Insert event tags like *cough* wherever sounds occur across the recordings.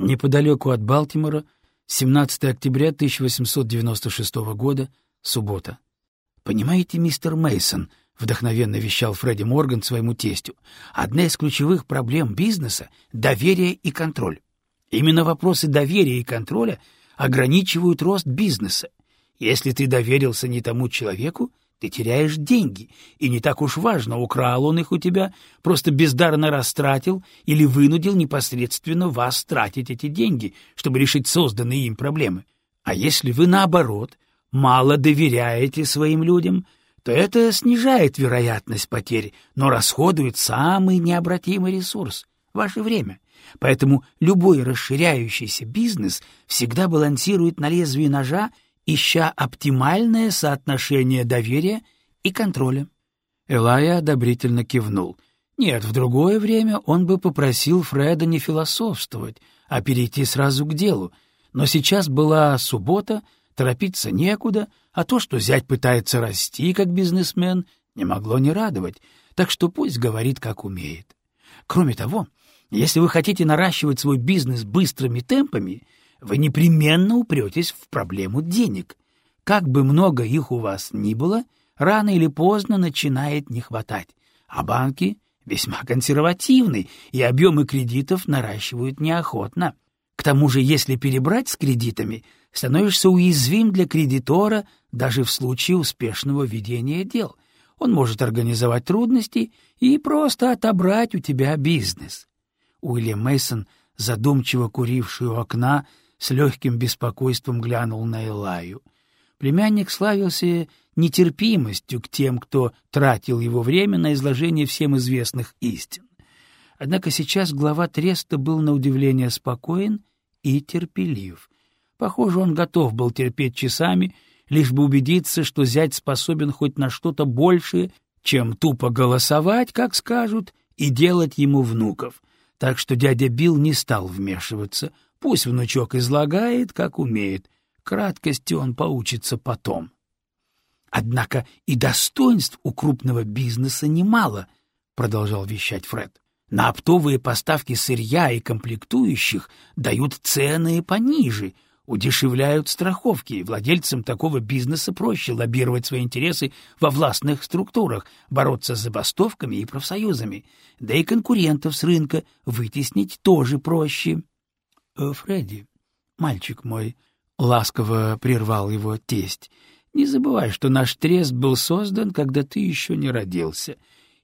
Неподалеку от Балтимора, 17 октября 1896 года, суббота. «Понимаете, мистер Мейсон, вдохновенно вещал Фредди Морган своему тестю, «одна из ключевых проблем бизнеса — доверие и контроль. Именно вопросы доверия и контроля ограничивают рост бизнеса. Если ты доверился не тому человеку, ты теряешь деньги, и не так уж важно, украл он их у тебя, просто бездарно растратил или вынудил непосредственно вас тратить эти деньги, чтобы решить созданные им проблемы. А если вы, наоборот, мало доверяете своим людям, то это снижает вероятность потерь, но расходует самый необратимый ресурс — ваше время. Поэтому любой расширяющийся бизнес всегда балансирует на лезвии ножа ища оптимальное соотношение доверия и контроля. Элая одобрительно кивнул. Нет, в другое время он бы попросил Фреда не философствовать, а перейти сразу к делу. Но сейчас была суббота, торопиться некуда, а то, что зять пытается расти как бизнесмен, не могло не радовать, так что пусть говорит, как умеет. Кроме того, если вы хотите наращивать свой бизнес быстрыми темпами, вы непременно упретесь в проблему денег. Как бы много их у вас ни было, рано или поздно начинает не хватать, а банки весьма консервативны, и объемы кредитов наращивают неохотно. К тому же, если перебрать с кредитами, становишься уязвим для кредитора даже в случае успешного ведения дел. Он может организовать трудности и просто отобрать у тебя бизнес. Уильям Мейсон, задумчиво куривший у окна, с легким беспокойством глянул на Элаю. Племянник славился нетерпимостью к тем, кто тратил его время на изложение всем известных истин. Однако сейчас глава Треста был на удивление спокоен и терпелив. Похоже, он готов был терпеть часами, лишь бы убедиться, что зять способен хоть на что-то большее, чем тупо голосовать, как скажут, и делать ему внуков. Так что дядя Билл не стал вмешиваться — Пусть внучок излагает, как умеет. Краткости он поучится потом. Однако и достоинств у крупного бизнеса немало, — продолжал вещать Фред. На оптовые поставки сырья и комплектующих дают цены пониже, удешевляют страховки. Владельцам такого бизнеса проще лоббировать свои интересы во властных структурах, бороться с забастовками и профсоюзами. Да и конкурентов с рынка вытеснить тоже проще. Э, — Фредди, мальчик мой, — ласково прервал его тесть, — не забывай, что наш трест был создан, когда ты еще не родился,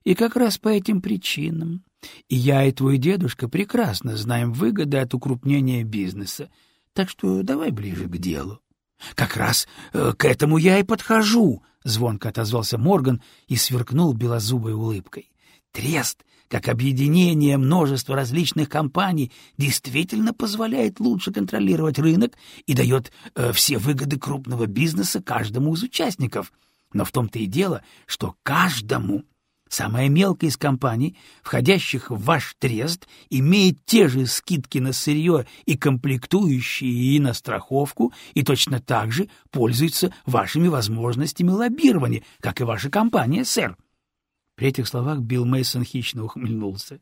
и как раз по этим причинам. И я, и твой дедушка прекрасно знаем выгоды от укрупнения бизнеса, так что давай ближе к делу. — Как раз э, к этому я и подхожу, — звонко отозвался Морган и сверкнул белозубой улыбкой. — Трест как объединение множества различных компаний действительно позволяет лучше контролировать рынок и дает э, все выгоды крупного бизнеса каждому из участников. Но в том-то и дело, что каждому самая мелкая из компаний, входящих в ваш трест, имеет те же скидки на сырье и комплектующие и на страховку, и точно так же пользуется вашими возможностями лоббирования, как и ваша компания, сэр. При этих словах Билл Мейсон хищно ухмыльнулся.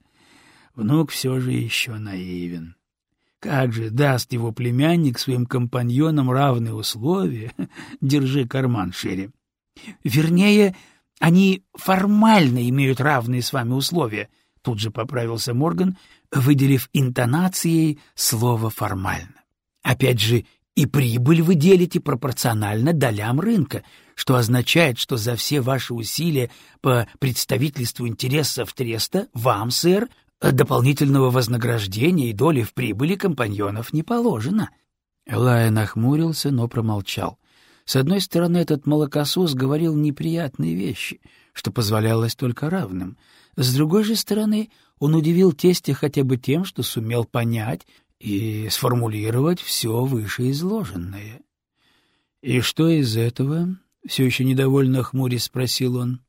Внук все же еще наивен. Как же даст его племянник своим компаньонам равные условия? *laughs* Держи карман шире. Вернее, они формально имеют равные с вами условия, тут же поправился Морган, выделив интонацией слово «формально». Опять же, и прибыль вы делите пропорционально долям рынка, что означает, что за все ваши усилия по представительству интересов Треста вам, сэр, дополнительного вознаграждения и доли в прибыли компаньонов не положено. Элай нахмурился, но промолчал. С одной стороны, этот молокосос говорил неприятные вещи, что позволялось только равным. С другой же стороны, он удивил тестя хотя бы тем, что сумел понять и сформулировать все вышеизложенное. И что из этого? Все еще недовольно хмурясь спросил он.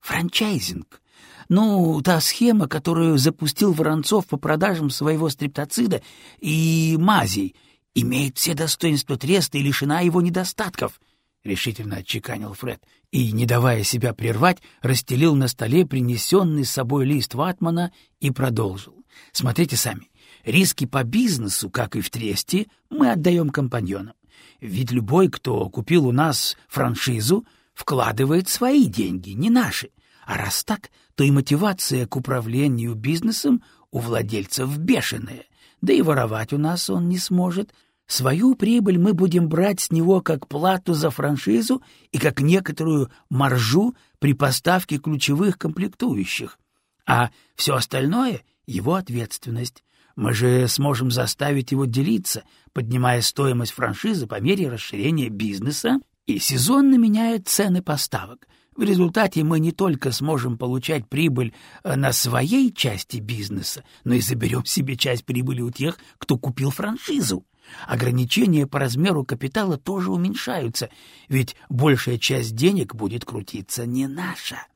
Франчайзинг. Ну, та схема, которую запустил Воронцов по продажам своего стриптоцида и мазей, имеет все достоинства треста и лишена его недостатков, — решительно отчеканил Фред, и, не давая себя прервать, расстелил на столе принесенный с собой лист ватмана и продолжил. — Смотрите сами. Риски по бизнесу, как и в Тресте, мы отдаем компаньонам. Ведь любой, кто купил у нас франшизу, вкладывает свои деньги, не наши. А раз так, то и мотивация к управлению бизнесом у владельцев бешеная. Да и воровать у нас он не сможет. Свою прибыль мы будем брать с него как плату за франшизу и как некоторую маржу при поставке ключевых комплектующих. А все остальное — его ответственность. Мы же сможем заставить его делиться, поднимая стоимость франшизы по мере расширения бизнеса и сезонно меняя цены поставок. В результате мы не только сможем получать прибыль э, на своей части бизнеса, но и заберем себе часть прибыли у тех, кто купил франшизу. Ограничения по размеру капитала тоже уменьшаются, ведь большая часть денег будет крутиться не наша.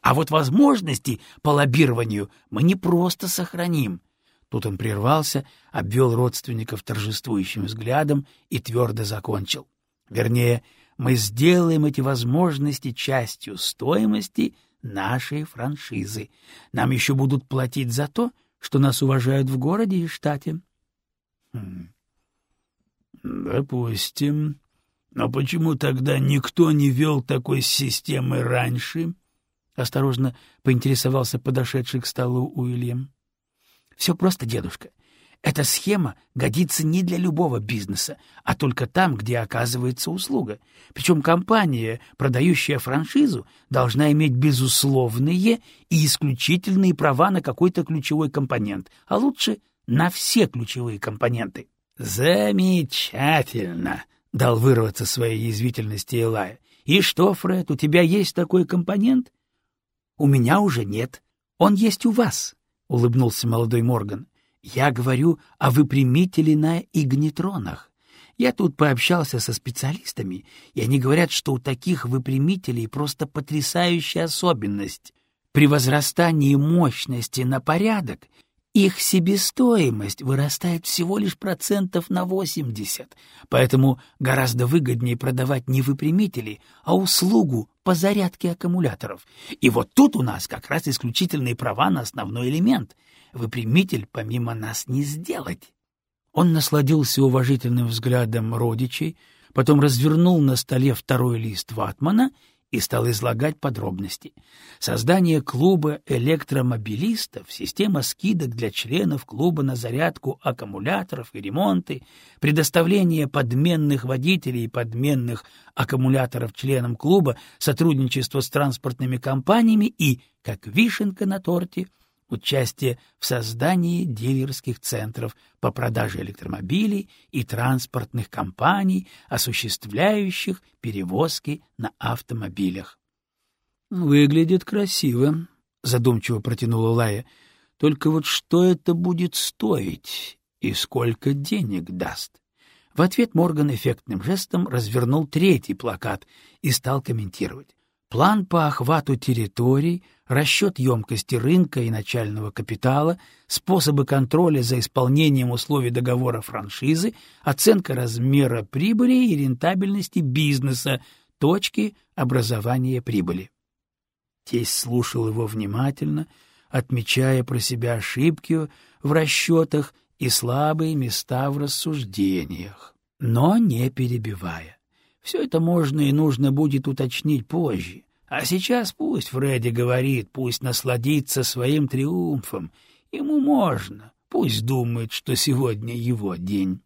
А вот возможности по лоббированию мы не просто сохраним. Тут он прервался, обвел родственников торжествующим взглядом и твердо закончил. Вернее, мы сделаем эти возможности частью стоимости нашей франшизы. Нам еще будут платить за то, что нас уважают в городе и штате. Хм. Допустим. Но почему тогда никто не вел такой системы раньше? Осторожно поинтересовался подошедший к столу Уильям. Все просто, дедушка. Эта схема годится не для любого бизнеса, а только там, где оказывается услуга. Причем компания, продающая франшизу, должна иметь безусловные и исключительные права на какой-то ключевой компонент, а лучше на все ключевые компоненты. «Замечательно!» — дал вырваться своей язвительности Элая. «И что, Фред, у тебя есть такой компонент?» «У меня уже нет. Он есть у вас», — улыбнулся молодой Морган. Я говорю о выпрямителе на игнитронах. Я тут пообщался со специалистами, и они говорят, что у таких выпрямителей просто потрясающая особенность. При возрастании мощности на порядок их себестоимость вырастает всего лишь процентов на 80, поэтому гораздо выгоднее продавать не выпрямители, а услугу по зарядке аккумуляторов. И вот тут у нас как раз исключительные права на основной элемент — выпрямитель помимо нас не сделать. Он насладился уважительным взглядом родичей, потом развернул на столе второй лист ватмана и стал излагать подробности. Создание клуба электромобилистов, система скидок для членов клуба на зарядку аккумуляторов и ремонты, предоставление подменных водителей и подменных аккумуляторов членам клуба, сотрудничество с транспортными компаниями и, как вишенка на торте — участие в создании дилерских центров по продаже электромобилей и транспортных компаний, осуществляющих перевозки на автомобилях. «Выглядит красиво», — задумчиво протянула Лая. «Только вот что это будет стоить и сколько денег даст?» В ответ Морган эффектным жестом развернул третий плакат и стал комментировать. План по охвату территорий, расчет емкости рынка и начального капитала, способы контроля за исполнением условий договора франшизы, оценка размера прибыли и рентабельности бизнеса, точки образования прибыли. Тесть слушал его внимательно, отмечая про себя ошибки в расчетах и слабые места в рассуждениях, но не перебивая. Все это можно и нужно будет уточнить позже. А сейчас пусть Фредди говорит, пусть насладится своим триумфом. Ему можно, пусть думает, что сегодня его день.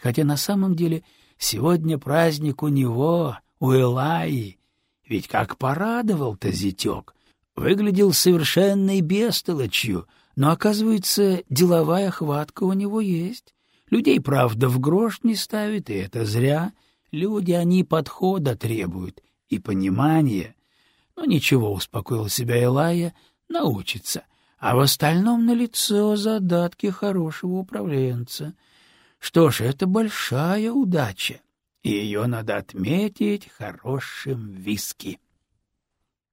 Хотя на самом деле сегодня праздник у него, у Элаи. Ведь как порадовал-то зятек. Выглядел совершенной бестолочью, но, оказывается, деловая хватка у него есть. Людей, правда, в грош не ставит, и это зря — Люди, они подхода требуют и понимания. Но ничего, успокоил себя Элая, научится. А в остальном на лицо задатки хорошего управленца. Что ж, это большая удача, и ее надо отметить хорошим виски.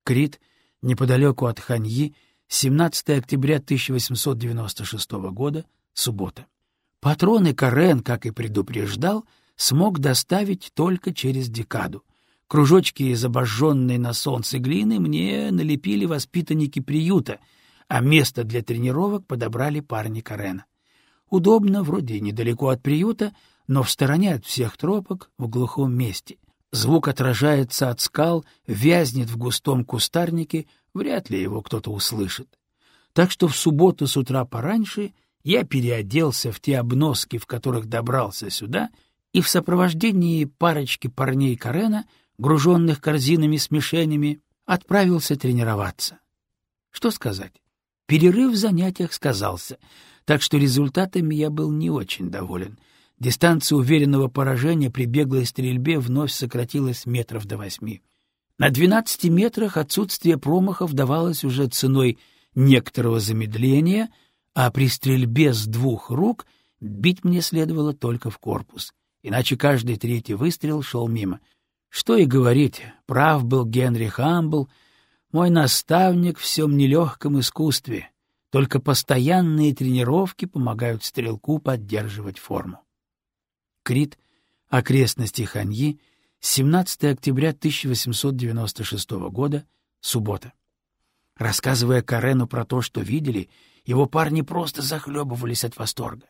Крит, неподалеку от Ханьи, 17 октября 1896 года, суббота. Патроны Карен, как и предупреждал, — смог доставить только через декаду. Кружочки из обожженной на солнце глины мне налепили воспитанники приюта, а место для тренировок подобрали парни Карена. Удобно, вроде недалеко от приюта, но в стороне от всех тропок, в глухом месте. Звук отражается от скал, вязнет в густом кустарнике, вряд ли его кто-то услышит. Так что в субботу с утра пораньше я переоделся в те обноски, в которых добрался сюда, и в сопровождении парочки парней Карена, груженных корзинами с мишенями, отправился тренироваться. Что сказать? Перерыв в занятиях сказался, так что результатами я был не очень доволен. Дистанция уверенного поражения при беглой стрельбе вновь сократилась метров до восьми. На двенадцати метрах отсутствие промахов давалось уже ценой некоторого замедления, а при стрельбе с двух рук бить мне следовало только в корпус, иначе каждый третий выстрел шел мимо. Что и говорить, прав был Генри Хамбл, мой наставник в всем нелегком искусстве, только постоянные тренировки помогают стрелку поддерживать форму. Крит, окрестности Ханьи, 17 октября 1896 года, суббота. Рассказывая Карену про то, что видели, его парни просто захлебывались от восторга.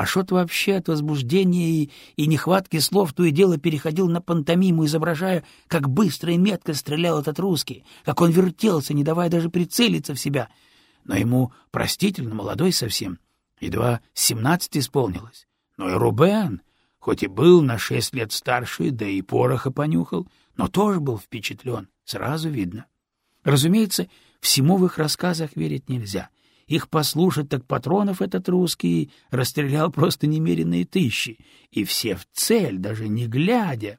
А Шот вообще от возбуждения и, и нехватки слов то и дело переходил на пантомиму, изображая, как быстро и метко стрелял этот русский, как он вертелся, не давая даже прицелиться в себя. Но ему простительно, молодой совсем, едва семнадцать исполнилось. Но и Рубен, хоть и был на шесть лет старше, да и пороха понюхал, но тоже был впечатлен, сразу видно. Разумеется, всему в их рассказах верить нельзя. Их послушать, так патронов этот русский расстрелял просто немеренные тысячи, и все в цель, даже не глядя.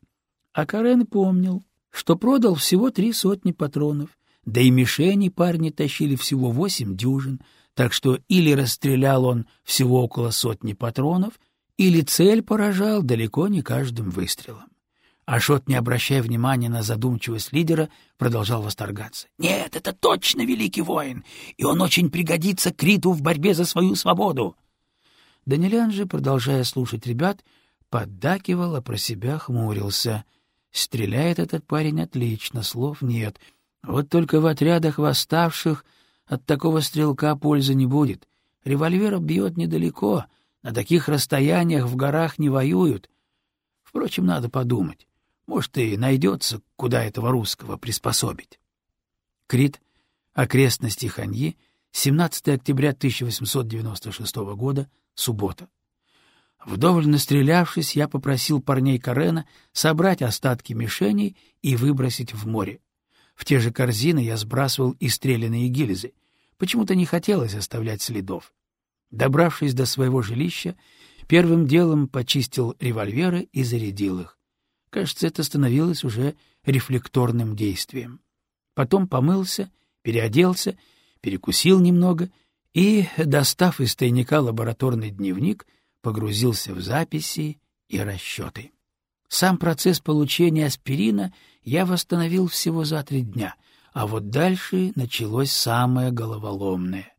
А Карен помнил, что продал всего три сотни патронов, да и мишени парни тащили всего восемь дюжин, так что или расстрелял он всего около сотни патронов, или цель поражал далеко не каждым выстрелом. Ашот, не обращая внимания на задумчивость лидера, продолжал восторгаться. «Нет, это точно великий воин, и он очень пригодится Криту в борьбе за свою свободу!» Данилян же, продолжая слушать ребят, поддакивал, а про себя хмурился. Стреляет этот парень отлично, слов нет. Вот только в отрядах восставших от такого стрелка пользы не будет. Револьвер бьет недалеко — на таких расстояниях в горах не воюют. Впрочем, надо подумать. Может, и найдется, куда этого русского приспособить. Крит, окрестности Ханьи, 17 октября 1896 года, суббота. Вдоволь настрелявшись, я попросил парней Карена собрать остатки мишеней и выбросить в море. В те же корзины я сбрасывал и стрелянные гильзы. Почему-то не хотелось оставлять следов. Добравшись до своего жилища, первым делом почистил револьверы и зарядил их. Кажется, это становилось уже рефлекторным действием. Потом помылся, переоделся, перекусил немного и, достав из тайника лабораторный дневник, погрузился в записи и расчеты. Сам процесс получения аспирина я восстановил всего за три дня, а вот дальше началось самое головоломное.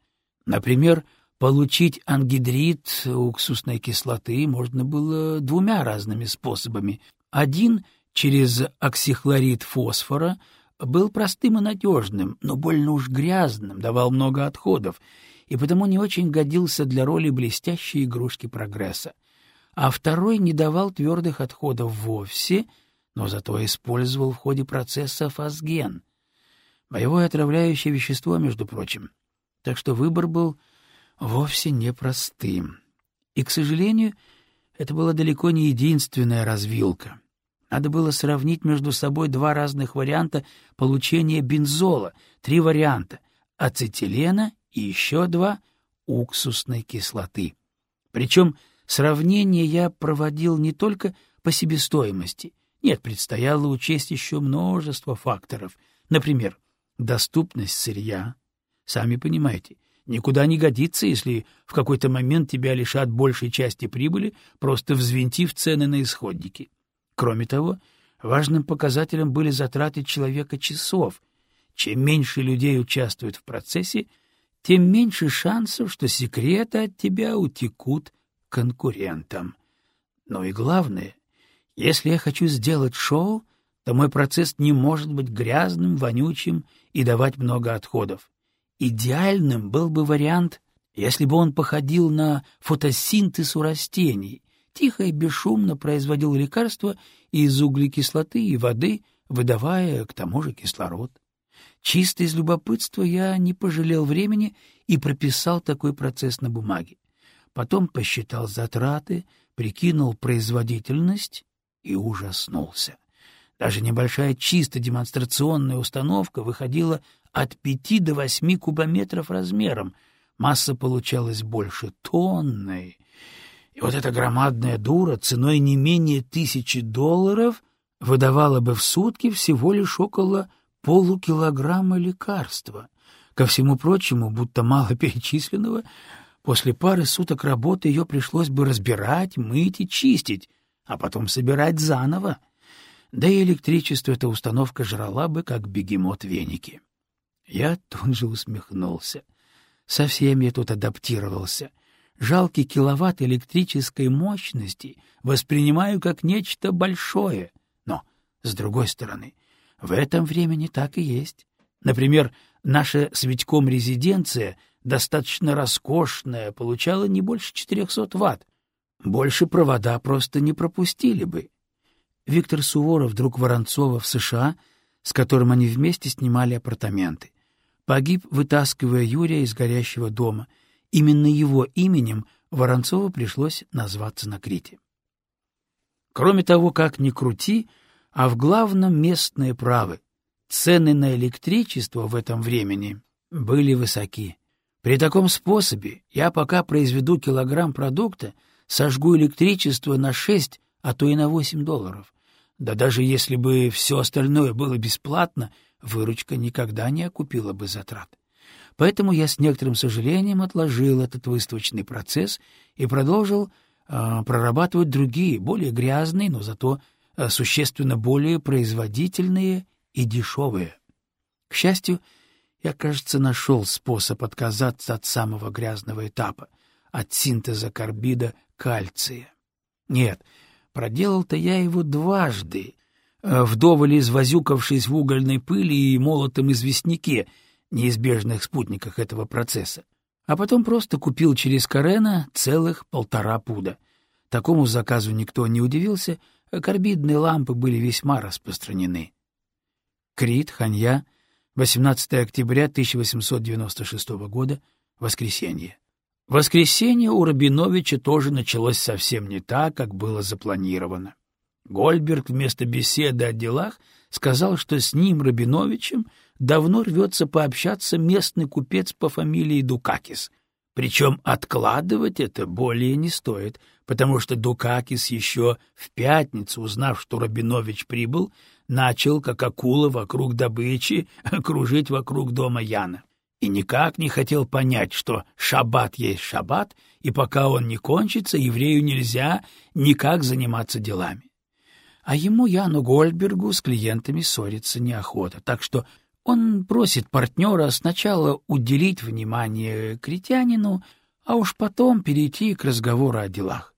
Например, Получить ангидрид уксусной кислоты можно было двумя разными способами. Один — через оксихлорид фосфора — был простым и надежным, но больно уж грязным, давал много отходов, и потому не очень годился для роли блестящей игрушки прогресса. А второй не давал твердых отходов вовсе, но зато использовал в ходе процесса фосген. Боевое отравляющее вещество, между прочим. Так что выбор был вовсе непростым. И, к сожалению, это была далеко не единственная развилка. Надо было сравнить между собой два разных варианта получения бензола, три варианта — ацетилена и еще два — уксусной кислоты. Причем сравнение я проводил не только по себестоимости. Нет, предстояло учесть еще множество факторов. Например, доступность сырья. Сами понимаете, никуда не годится, если в какой-то момент тебя лишат большей части прибыли, просто взвинтив цены на исходники. Кроме того, важным показателем были затраты человека часов. Чем меньше людей участвует в процессе, тем меньше шансов, что секреты от тебя утекут конкурентам. Но и главное, если я хочу сделать шоу, то мой процесс не может быть грязным, вонючим и давать много отходов. Идеальным был бы вариант Если бы он походил на фотосинтез у растений, тихо и бесшумно производил лекарства из углекислоты и воды, выдавая к тому же кислород. Чисто из любопытства я не пожалел времени и прописал такой процесс на бумаге. Потом посчитал затраты, прикинул производительность и ужаснулся. Даже небольшая чисто демонстрационная установка выходила от пяти до восьми кубометров размером. Масса получалась больше тонны. И вот эта громадная дура ценой не менее тысячи долларов выдавала бы в сутки всего лишь около полукилограмма лекарства. Ко всему прочему, будто мало *laughs* перечисленного, после пары суток работы ее пришлось бы разбирать, мыть и чистить, а потом собирать заново. Да и электричество эта установка жрала бы, как бегемот веники. Я тут же усмехнулся. Совсем я тут адаптировался. Жалкий киловатт электрической мощности воспринимаю как нечто большое. Но, с другой стороны, в этом времени так и есть. Например, наша с Витьком резиденция, достаточно роскошная, получала не больше 400 ватт. Больше провода просто не пропустили бы. Виктор Суворов, друг Воронцова в США, с которым они вместе снимали апартаменты. Погиб, вытаскивая Юрия из горящего дома. Именно его именем Воронцову пришлось назваться на Крите. Кроме того, как ни крути, а в главном местные правы. Цены на электричество в этом времени были высоки. При таком способе я пока произведу килограмм продукта, сожгу электричество на 6, а то и на 8 долларов. Да даже если бы все остальное было бесплатно, выручка никогда не окупила бы затрат. Поэтому я с некоторым сожалением отложил этот выставочный процесс и продолжил э, прорабатывать другие, более грязные, но зато э, существенно более производительные и дешевые. К счастью, я, кажется, нашел способ отказаться от самого грязного этапа, от синтеза карбида кальция. Нет, проделал-то я его дважды, э, вдоволь извозюкавшись в угольной пыли и молотом известняке, неизбежных спутниках этого процесса, а потом просто купил через Карена целых полтора пуда. Такому заказу никто не удивился, а карбидные лампы были весьма распространены. Крит, Ханья, 18 октября 1896 года, воскресенье. Воскресенье у Рабиновича тоже началось совсем не так, как было запланировано. Гольберг вместо беседы о делах сказал, что с ним, Рабиновичем, давно рвется пообщаться местный купец по фамилии Дукакис. Причем откладывать это более не стоит, потому что Дукакис еще в пятницу, узнав, что Рабинович прибыл, начал, как акула вокруг добычи, *laughs* кружить вокруг дома Яна и никак не хотел понять, что шаббат есть шаббат, и пока он не кончится, еврею нельзя никак заниматься делами. А ему, Яну Гольдбергу, с клиентами ссориться неохота, так что он просит партнера сначала уделить внимание критянину, а уж потом перейти к разговору о делах.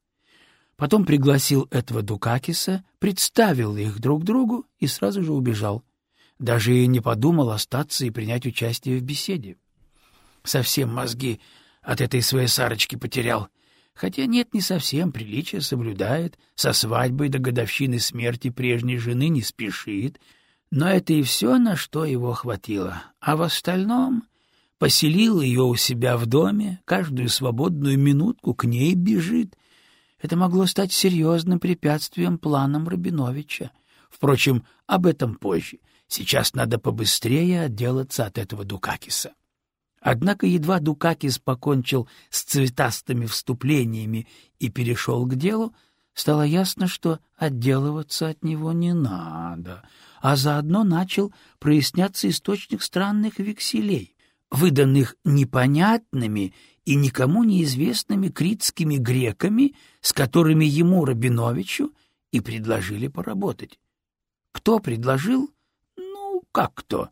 Потом пригласил этого Дукакиса, представил их друг другу и сразу же убежал — даже и не подумал остаться и принять участие в беседе. Совсем мозги от этой своей Сарочки потерял. Хотя нет, не совсем, приличие соблюдает, со свадьбой до годовщины смерти прежней жены не спешит, но это и все, на что его хватило. А в остальном поселил ее у себя в доме, каждую свободную минутку к ней бежит. Это могло стать серьезным препятствием планам Рабиновича. Впрочем, об этом позже — Сейчас надо побыстрее отделаться от этого Дукакиса. Однако едва Дукакис покончил с цветастыми вступлениями и перешел к делу, стало ясно, что отделываться от него не надо, а заодно начал проясняться источник странных векселей, выданных непонятными и никому неизвестными критскими греками, с которыми ему, Рабиновичу, и предложили поработать. Кто предложил, как кто?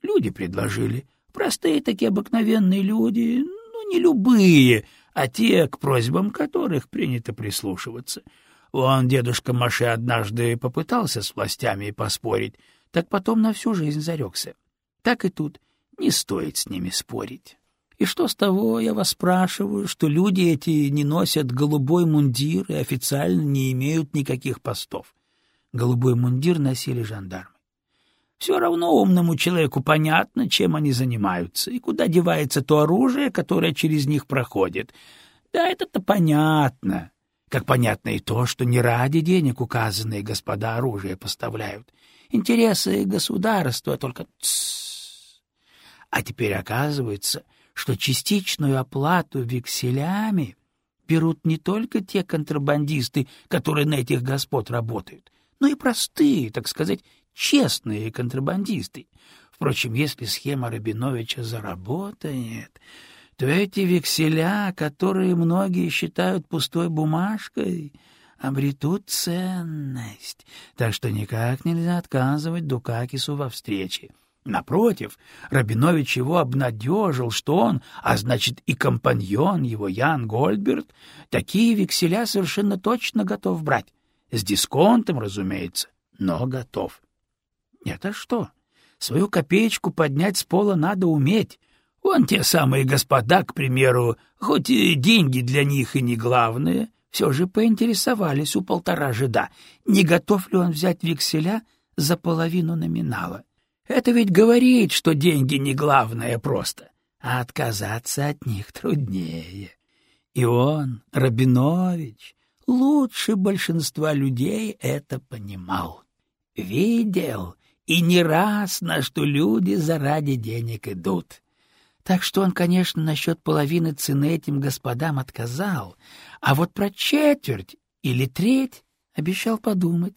Люди предложили. Простые такие обыкновенные люди, ну, не любые, а те, к просьбам которых принято прислушиваться. Он, дедушка Маше, однажды попытался с властями поспорить, так потом на всю жизнь зарекся. Так и тут не стоит с ними спорить. И что с того, я вас спрашиваю, что люди эти не носят голубой мундир и официально не имеют никаких постов? Голубой мундир носили жандармы. Все равно умному человеку понятно, чем они занимаются и куда девается то оружие, которое через них проходит. Да, это-то понятно. Как понятно и то, что не ради денег указанные господа оружие поставляют. Интересы государства только... А теперь оказывается, что частичную оплату векселями берут не только те контрабандисты, которые на этих господ работают, но и простые, так сказать, честные контрабандисты. Впрочем, если схема Рабиновича заработает, то эти векселя, которые многие считают пустой бумажкой, обретут ценность, так что никак нельзя отказывать Дукакису во встрече. Напротив, Рабинович его обнадежил, что он, а значит и компаньон его Ян Гольдберт, такие векселя совершенно точно готов брать. С дисконтом, разумеется, но готов. Это что? Свою копеечку поднять с пола надо уметь. Вон те самые господа, к примеру, хоть и деньги для них и не главные, все же поинтересовались у полтора жида, не готов ли он взять векселя за половину номинала. Это ведь говорит, что деньги не главное просто, а отказаться от них труднее. И он, Рабинович, лучше большинства людей это понимал. Видел и не раз, на что люди заради денег идут. Так что он, конечно, насчет половины цены этим господам отказал, а вот про четверть или треть обещал подумать.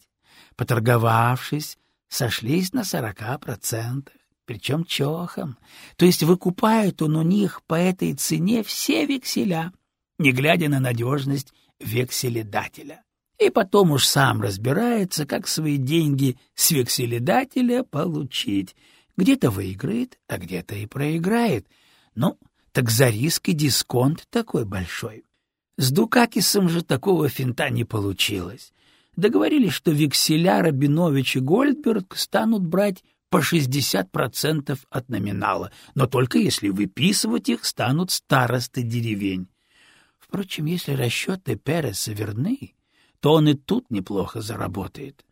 Поторговавшись, сошлись на сорока процентах, причем чохом, то есть выкупает он у них по этой цене все векселя, не глядя на надежность векселедателя и потом уж сам разбирается, как свои деньги с векселедателя получить. Где-то выиграет, а где-то и проиграет. Ну, так за риск и дисконт такой большой. С Дукакисом же такого финта не получилось. Договорились, что векселя Рабинович и Гольдберг станут брать по 60% от номинала, но только если выписывать их станут старосты деревень. Впрочем, если расчеты Переса верны, то он и тут неплохо заработает.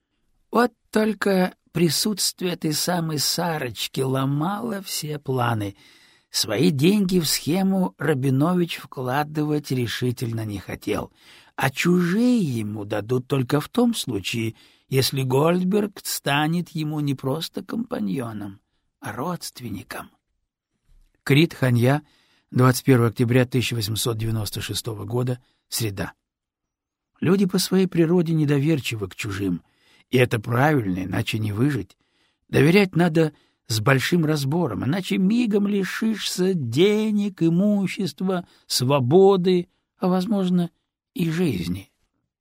Вот только присутствие этой самой Сарочки ломало все планы. Свои деньги в схему Рабинович вкладывать решительно не хотел, а чужие ему дадут только в том случае, если Гольдберг станет ему не просто компаньоном, а родственником. Крит Ханья, 21 октября 1896 года, среда. Люди по своей природе недоверчивы к чужим, и это правильно, иначе не выжить. Доверять надо с большим разбором, иначе мигом лишишься денег, имущества, свободы, а, возможно, и жизни.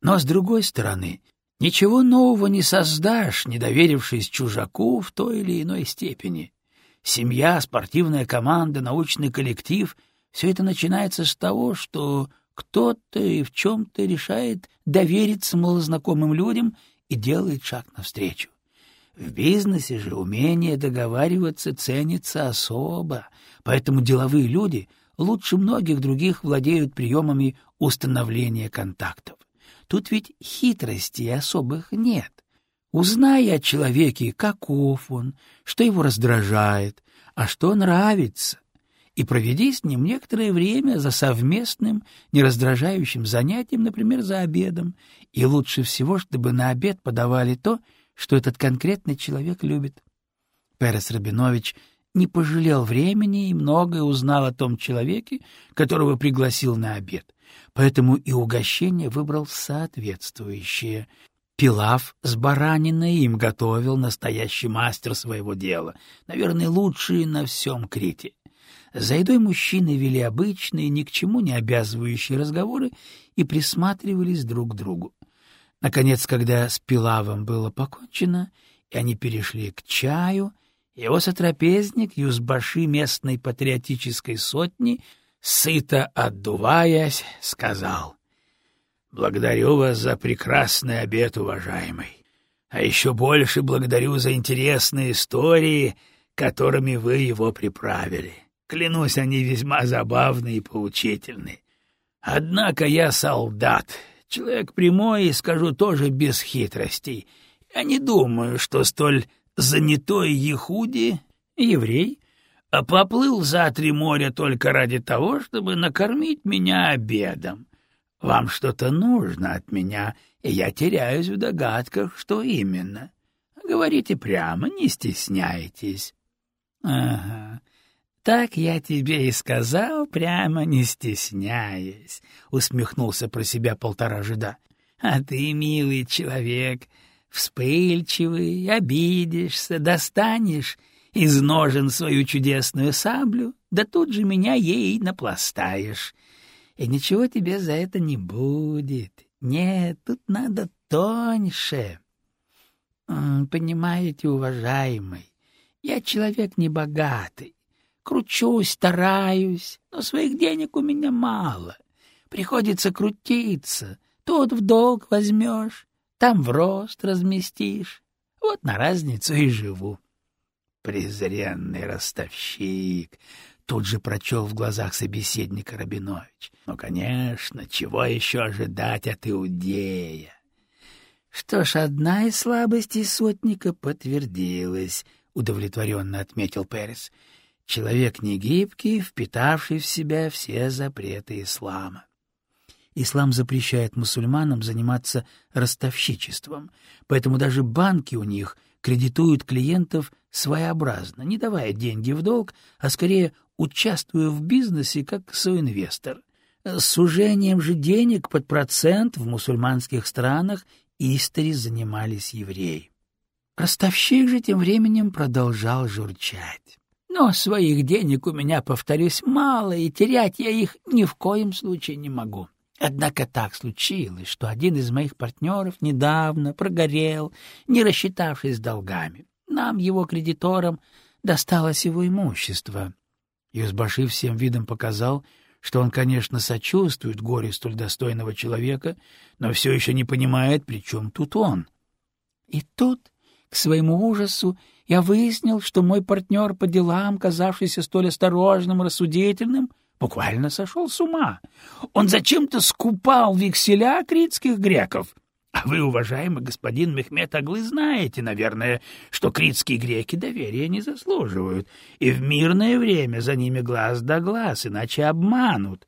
Но, с другой стороны, ничего нового не создашь, не доверившись чужаку в той или иной степени. Семья, спортивная команда, научный коллектив — все это начинается с того, что кто-то и в чем-то решает довериться малознакомым людям и делает шаг навстречу. В бизнесе же умение договариваться ценится особо, поэтому деловые люди лучше многих других владеют приемами установления контактов. Тут ведь хитростей особых нет. Узнай о человеке, каков он, что его раздражает, а что нравится, и проведи с ним некоторое время за совместным, нераздражающим занятием, например, за обедом, и лучше всего, чтобы на обед подавали то, что этот конкретный человек любит. Перес Рабинович не пожалел времени и многое узнал о том человеке, которого пригласил на обед, поэтому и угощение выбрал соответствующее. Пилав с бараниной им готовил настоящий мастер своего дела, наверное, лучший на всем Крите. За едой мужчины вели обычные, ни к чему не обязывающие разговоры и присматривались друг к другу. Наконец, когда с Пилавом было покончено, и они перешли к чаю, его сотрапезник, юзбаши местной патриотической сотни, сыто отдуваясь, сказал «Благодарю вас за прекрасный обед, уважаемый, а еще больше благодарю за интересные истории, которыми вы его приправили. Клянусь, они весьма забавны и поучительны. Однако я солдат, человек прямой и, скажу, тоже без хитростей. Я не думаю, что столь занятой Ехуди, еврей, а поплыл за три моря только ради того, чтобы накормить меня обедом. Вам что-то нужно от меня, и я теряюсь в догадках, что именно. Говорите прямо, не стесняйтесь. — Ага, так я тебе и сказал, прямо не стесняясь, — усмехнулся про себя полтора жида. — А ты, милый человек, вспыльчивый, обидишься, достанешь из ножен свою чудесную саблю, да тут же меня ей напластаешь. И ничего тебе за это не будет. Нет, тут надо тоньше. Понимаете, уважаемый, я человек небогатый, Кручусь, стараюсь, но своих денег у меня мало. Приходится крутиться. Тут в долг возьмешь, там в рост разместишь. Вот на разницу и живу. Презренный ростовщик! Тут же прочел в глазах собеседника Рабинович. Ну, конечно, чего еще ожидать от иудея? Что ж, одна из слабостей сотника подтвердилась, — удовлетворенно отметил Перес человек негибкий, впитавший в себя все запреты ислама. Ислам запрещает мусульманам заниматься ростовщичеством, поэтому даже банки у них кредитуют клиентов своеобразно, не давая деньги в долг, а скорее участвуя в бизнесе как соинвестор. С сужением же денег под процент в мусульманских странах истори занимались евреи. Ростовщик же тем временем продолжал журчать. Но своих денег у меня, повторюсь, мало, и терять я их ни в коем случае не могу. Однако так случилось, что один из моих партнеров недавно прогорел, не рассчитавшись с долгами. Нам, его кредиторам, досталось его имущество. Юзбаши всем видом показал, что он, конечно, сочувствует горе столь достойного человека, но все еще не понимает, при чем тут он. И тут, к своему ужасу, я выяснил, что мой партнер по делам, казавшийся столь осторожным и рассудительным, буквально сошел с ума. Он зачем-то скупал векселя критских греков. А вы, уважаемый господин Мехмед Аглы, знаете, наверное, что критские греки доверия не заслуживают, и в мирное время за ними глаз да глаз, иначе обманут.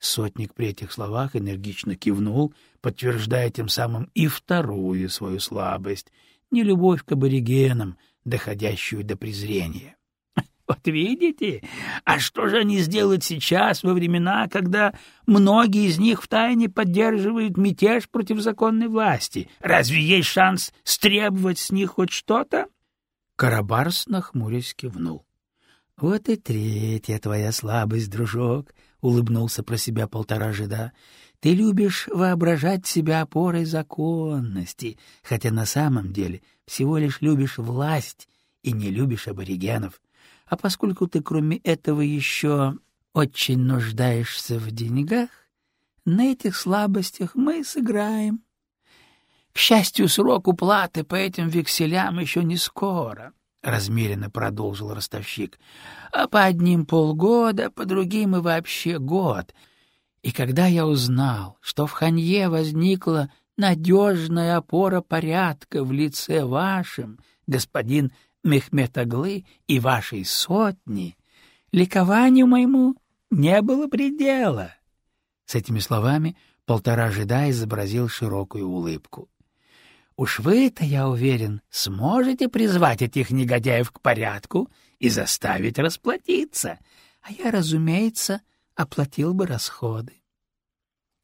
Сотник при этих словах энергично кивнул, подтверждая тем самым и вторую свою слабость — нелюбовь к аборигенам, доходящую до презрения. *laughs* Вот видите? А что же они сделают сейчас, во времена, когда многие из них втайне поддерживают мятеж против законной власти? Разве есть шанс стребовать с них хоть что-то? Карабарс, нахмурясь, кивнул. — Вот и третья твоя слабость, дружок, — улыбнулся про себя полтора жида. — Ты любишь воображать себя опорой законности, хотя на самом деле всего лишь любишь власть и не любишь аборигенов. А поскольку ты кроме этого еще очень нуждаешься в деньгах, на этих слабостях мы сыграем. К счастью, срок уплаты по этим векселям еще не скоро, — размеренно продолжил ростовщик, — а по одним полгода, по другим и вообще год. И когда я узнал, что в Ханье возникла надежная опора порядка в лице вашем, господин Мехметаглы и вашей сотни, ликованию моему не было предела. С этими словами полтора жида изобразил широкую улыбку. Уж вы-то, я уверен, сможете призвать этих негодяев к порядку и заставить расплатиться, а я, разумеется, оплатил бы расходы.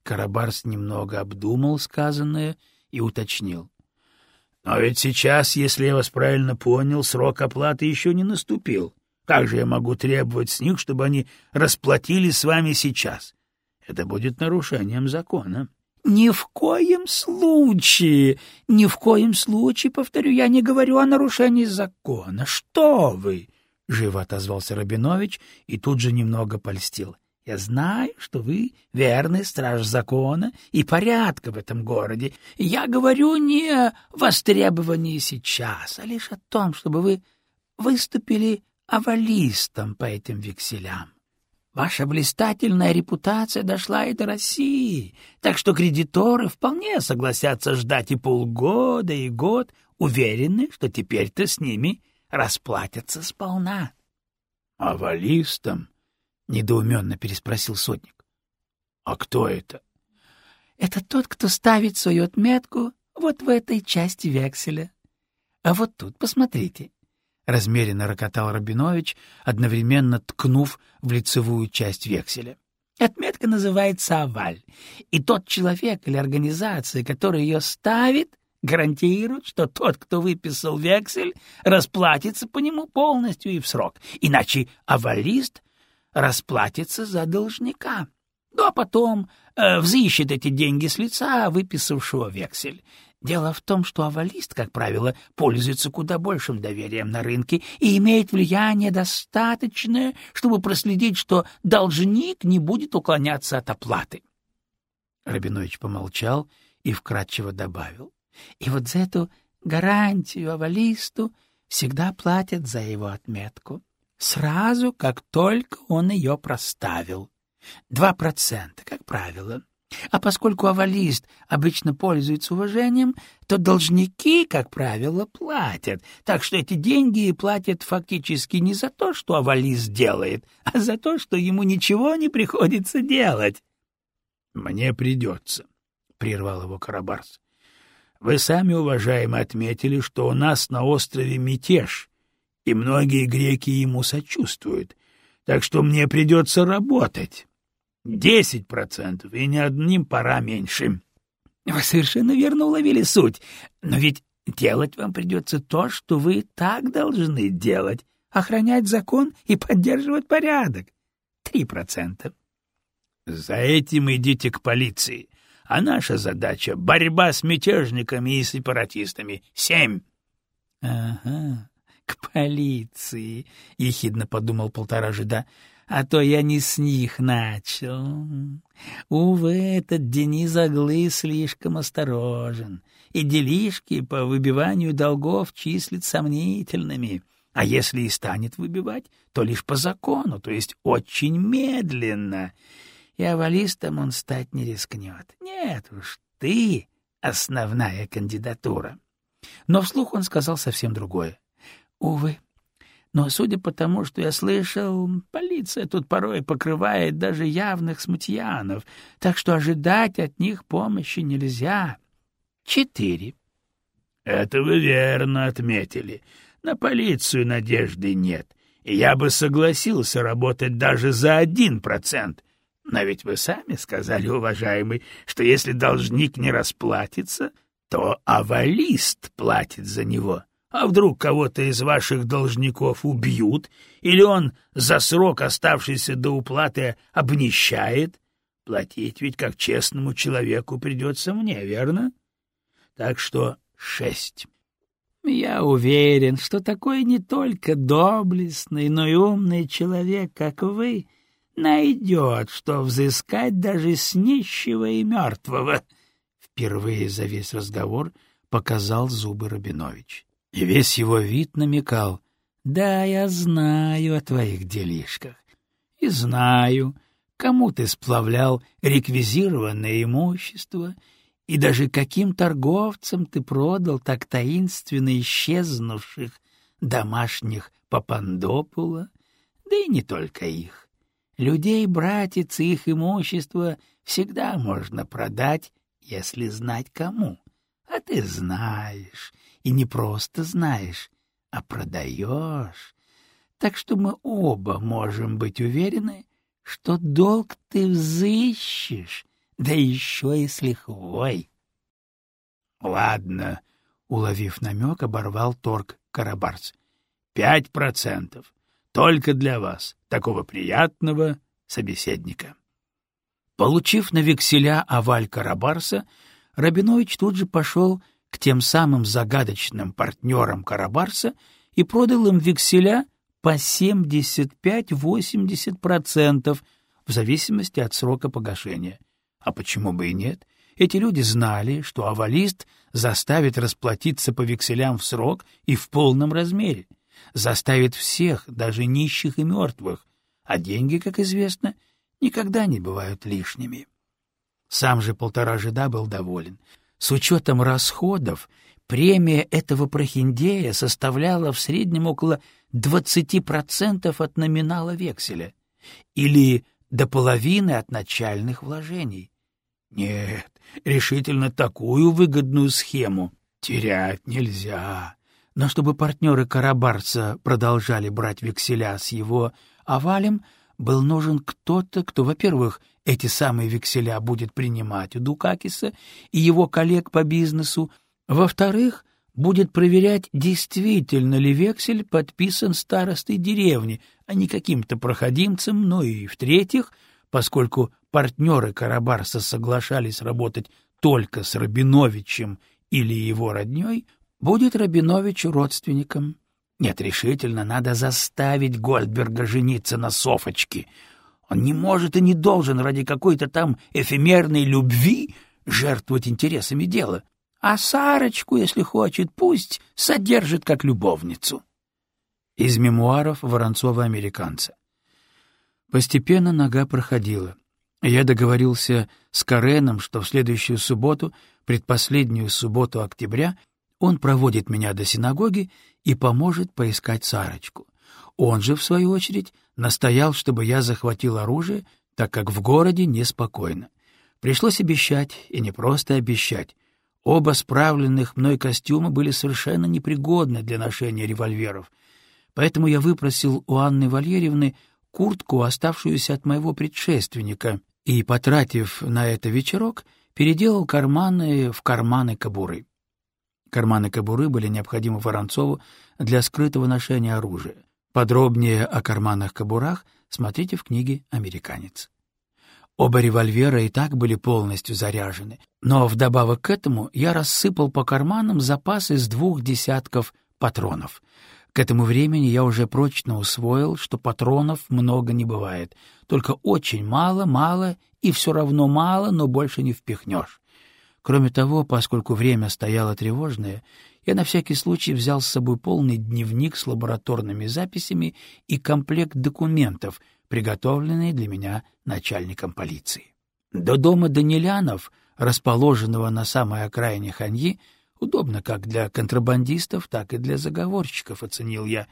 Карабарс немного обдумал сказанное и уточнил. — Но ведь сейчас, если я вас правильно понял, срок оплаты еще не наступил. Как же я могу требовать с них, чтобы они расплатились с вами сейчас? Это будет нарушением закона. — Ни в коем случае, ни в коем случае, повторю, я не говорю о нарушении закона. Что вы? — живо отозвался Рабинович и тут же немного польстил. Я знаю, что вы верный страж закона и порядка в этом городе. Я говорю не о востребовании сейчас, а лишь о том, чтобы вы выступили авалистом по этим векселям. Ваша блистательная репутация дошла и до России, так что кредиторы вполне согласятся ждать и полгода, и год, уверены, что теперь-то с ними расплатятся сполна. — Авалистом? — недоуменно переспросил сотник. — А кто это? — Это тот, кто ставит свою отметку вот в этой части векселя. А вот тут, посмотрите, — размеренно рокотал Рабинович, одновременно ткнув в лицевую часть векселя. Отметка называется «Оваль», и тот человек или организация, который ее ставит, гарантирует, что тот, кто выписал вексель, расплатится по нему полностью и в срок, иначе авалист расплатится за должника. Ну, а потом э, взыщет эти деньги с лица выписавшего вексель. Дело в том, что авалист, как правило, пользуется куда большим доверием на рынке и имеет влияние достаточное, чтобы проследить, что должник не будет уклоняться от оплаты. Рабинович помолчал и вкратчиво добавил. И вот за эту гарантию авалисту всегда платят за его отметку. Сразу, как только он ее проставил. Два процента, как правило. А поскольку авалист обычно пользуется уважением, то должники, как правило, платят. Так что эти деньги платят фактически не за то, что авалист делает, а за то, что ему ничего не приходится делать. — Мне придется, — прервал его Карабарс. — Вы сами, уважаемые, отметили, что у нас на острове мятеж, и многие греки ему сочувствуют, так что мне придется работать. Десять процентов, и ни одним пора меньше. — Вы совершенно верно уловили суть. Но ведь делать вам придется то, что вы так должны делать — охранять закон и поддерживать порядок. Три процента. — За этим идите к полиции. А наша задача — борьба с мятежниками и сепаратистами. Семь. — Ага, к полиции, — ехидно подумал полтора жида а то я не с них начал. Увы, этот Денис Аглы слишком осторожен, и делишки по выбиванию долгов числит сомнительными, а если и станет выбивать, то лишь по закону, то есть очень медленно. И авалистом он стать не рискнет. Нет уж, ты — основная кандидатура. Но вслух он сказал совсем другое. Увы, но, судя по тому, что я слышал, полиция тут порой покрывает даже явных смутьянов, так что ожидать от них помощи нельзя. Четыре. — Это вы верно отметили. На полицию надежды нет, и я бы согласился работать даже за один процент. Но ведь вы сами сказали, уважаемый, что если должник не расплатится, то авалист платит за него. — а вдруг кого-то из ваших должников убьют, или он за срок, оставшийся до уплаты, обнищает? Платить ведь как честному человеку придется мне, верно? Так что шесть. Я уверен, что такой не только доблестный, но и умный человек, как вы, найдет, что взыскать даже с нищего и мертвого. Впервые за весь разговор показал зубы Рабинович и весь его вид намекал «Да, я знаю о твоих делишках, и знаю, кому ты сплавлял реквизированное имущество, и даже каким торговцам ты продал так таинственно исчезнувших домашних Папандопула, да и не только их. Людей, братец, и их имущество всегда можно продать, если знать кому. А ты знаешь, и не просто знаешь, а продаешь. Так что мы оба можем быть уверены, что долг ты взыщешь, да еще и с лихвой. — Ладно, — уловив намек, оборвал торг Карабарс. — Пять процентов. Только для вас, такого приятного собеседника. Получив на векселя оваль Карабарса, Рабинович тут же пошел к тем самым загадочным партнерам Карабарса и продал им векселя по 75-80% в зависимости от срока погашения. А почему бы и нет? Эти люди знали, что авалист заставит расплатиться по векселям в срок и в полном размере. заставит всех, даже нищих и мертвых, а деньги, как известно, никогда не бывают лишними. Сам же полтора жида был доволен. С учетом расходов премия этого прохиндея составляла в среднем около 20% от номинала векселя или до половины от начальных вложений. Нет, решительно такую выгодную схему терять нельзя. Но чтобы партнеры Карабарца продолжали брать векселя с его овалем, был нужен кто-то, кто, во-первых, эти самые векселя будет принимать у Дукакиса и его коллег по бизнесу, во-вторых, будет проверять, действительно ли вексель подписан старостой деревни, а не каким-то проходимцем, ну и, в-третьих, поскольку партнеры Карабарса соглашались работать только с Рабиновичем или его родней, будет Рабиновичу родственником. Нет, решительно, надо заставить Гольдберга жениться на Софочке. Он не может и не должен ради какой-то там эфемерной любви жертвовать интересами дела. А Сарочку, если хочет, пусть содержит как любовницу. Из мемуаров Воронцова-американца. Постепенно нога проходила. Я договорился с Кареном, что в следующую субботу, предпоследнюю субботу октября, он проводит меня до синагоги и поможет поискать Сарочку. Он же, в свою очередь, настоял, чтобы я захватил оружие, так как в городе неспокойно. Пришлось обещать, и не просто обещать. Оба справленных мной костюма были совершенно непригодны для ношения револьверов, поэтому я выпросил у Анны Валерьевны куртку, оставшуюся от моего предшественника, и, потратив на это вечерок, переделал карманы в карманы кобуры. Карманы кобуры были необходимы Воронцову для скрытого ношения оружия. Подробнее о карманах-кобурах смотрите в книге «Американец». Оба револьвера и так были полностью заряжены, но вдобавок к этому я рассыпал по карманам запас из двух десятков патронов. К этому времени я уже прочно усвоил, что патронов много не бывает, только очень мало, мало и все равно мало, но больше не впихнешь. Кроме того, поскольку время стояло тревожное, я на всякий случай взял с собой полный дневник с лабораторными записями и комплект документов, приготовленные для меня начальником полиции. До дома Данилянов, расположенного на самой окраине Ханьи, удобно как для контрабандистов, так и для заговорщиков, оценил я,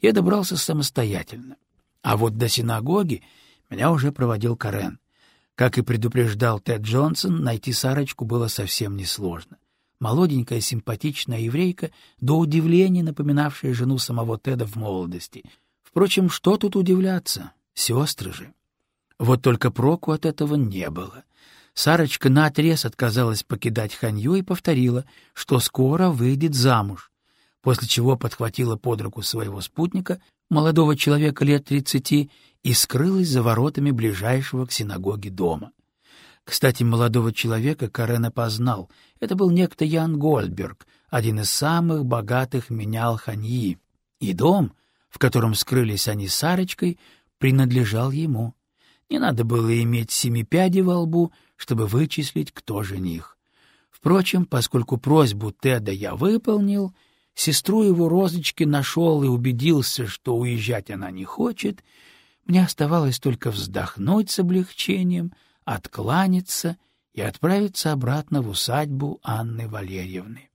я добрался самостоятельно. А вот до синагоги меня уже проводил Карен. Как и предупреждал Тед Джонсон, найти Сарочку было совсем несложно. Молоденькая, симпатичная еврейка, до удивления напоминавшая жену самого Теда в молодости. Впрочем, что тут удивляться? Сестры же. Вот только проку от этого не было. Сарочка наотрез отказалась покидать Ханью и повторила, что скоро выйдет замуж, после чего подхватила под руку своего спутника, молодого человека лет тридцати, и скрылась за воротами ближайшего к синагоге дома. Кстати, молодого человека Карен опознал. Это был некто Ян Гольдберг, один из самых богатых менял Ханьи. И дом, в котором скрылись они с Сарочкой, принадлежал ему. Не надо было иметь семи пядей во лбу, чтобы вычислить, кто жених. Впрочем, поскольку просьбу Теда я выполнил, сестру его розочки нашел и убедился, что уезжать она не хочет — мне оставалось только вздохнуть с облегчением, откланяться и отправиться обратно в усадьбу Анны Валерьевны.